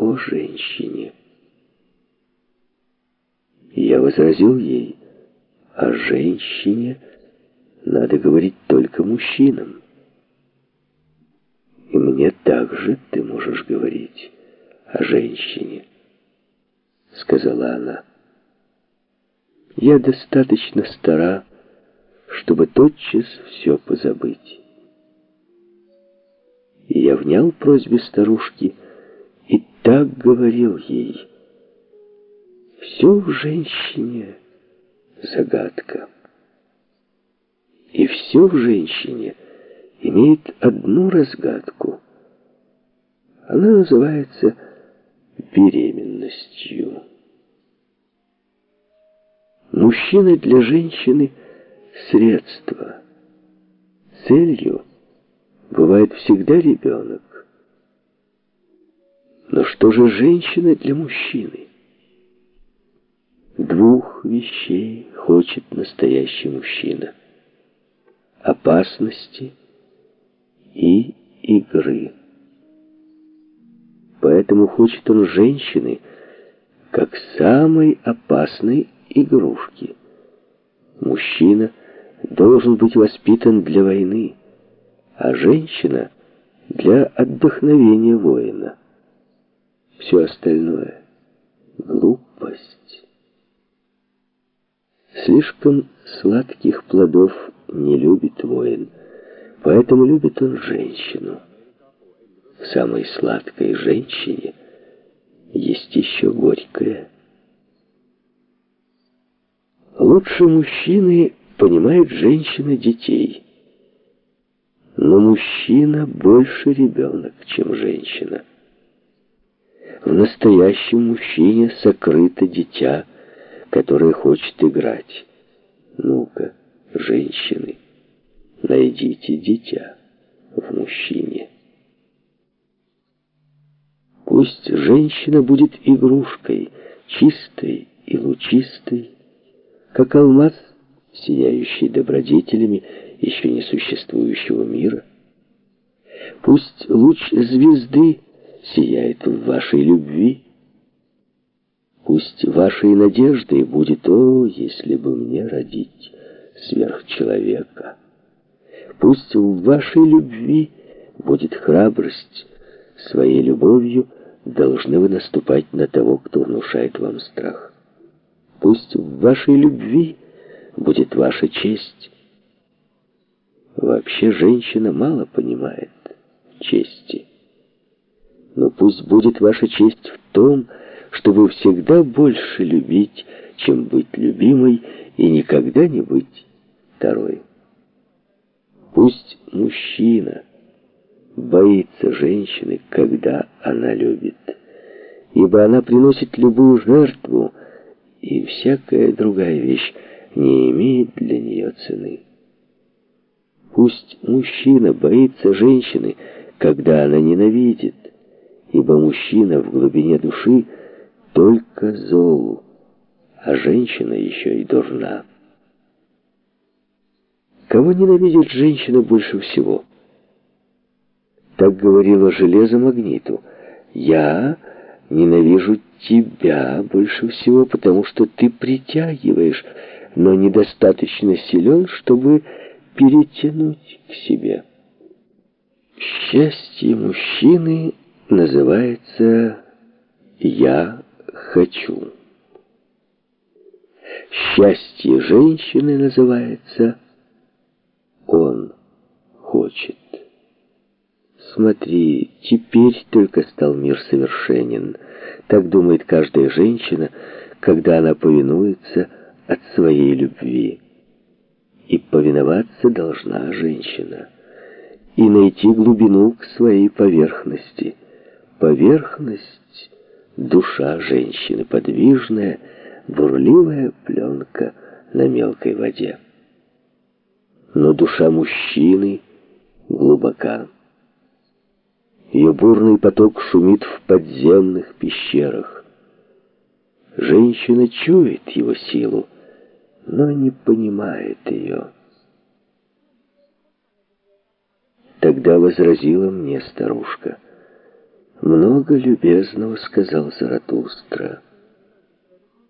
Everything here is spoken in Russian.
о женщине. Я возразил ей, о женщине надо говорить только мужчинам. И мне также ты можешь говорить о женщине, сказала она. Я достаточно стара, чтобы тотчас все позабыть. И я внял просьбе старушки так говорил ей. Все в женщине загадка. И все в женщине имеет одну разгадку. Она называется беременностью. Мужчина для женщины – средство. Целью бывает всегда ребенок. Но что же женщина для мужчины? Двух вещей хочет настоящий мужчина. Опасности и игры. Поэтому хочет он женщины, как самой опасной игрушки. Мужчина должен быть воспитан для войны, а женщина — для отдохновения воина. Все остальное — глупость. Слишком сладких плодов не любит воин, поэтому любит он женщину. В самой сладкой женщине есть еще горькое. Лучше мужчины понимает женщина детей. Но мужчина больше ребенок, чем женщина. В настоящем мужчине сокрыто дитя, которое хочет играть. Ну-ка, женщины, найдите дитя в мужчине. Пусть женщина будет игрушкой, чистой и лучистой, как алмаз, сияющий добродетелями еще не существующего мира. Пусть луч звезды сияет в вашей любви. Пусть вашей надеждой будет, о, если бы мне родить сверхчеловека. Пусть в вашей любви будет храбрость, своей любовью должны вы наступать на того, кто внушает вам страх. Пусть в вашей любви будет ваша честь. Вообще женщина мало понимает чести. Но пусть будет ваша честь в том, чтобы всегда больше любить, чем быть любимой, и никогда не быть второй. Пусть мужчина боится женщины, когда она любит, ибо она приносит любую жертву, и всякая другая вещь не имеет для нее цены. Пусть мужчина боится женщины, когда она ненавидит, ибо мужчина в глубине души только зол, а женщина еще и дурна. Кого ненавидит женщина больше всего? Так говорила железо магниту. Я ненавижу тебя больше всего, потому что ты притягиваешь, но недостаточно силен, чтобы перетянуть к себе. Счастье мужчины называется «я хочу». Счастье женщины называется «он хочет». Смотри, теперь только стал мир совершенен. Так думает каждая женщина, когда она повинуется от своей любви. И повиноваться должна женщина. И найти глубину к своей поверхности. Поверхность — душа женщины, подвижная, бурливая пленка на мелкой воде. Но душа мужчины глубока. Ее бурный поток шумит в подземных пещерах. Женщина чует его силу, но не понимает ее. Тогда возразила мне старушка, «Много любезного», — сказал Заратустра.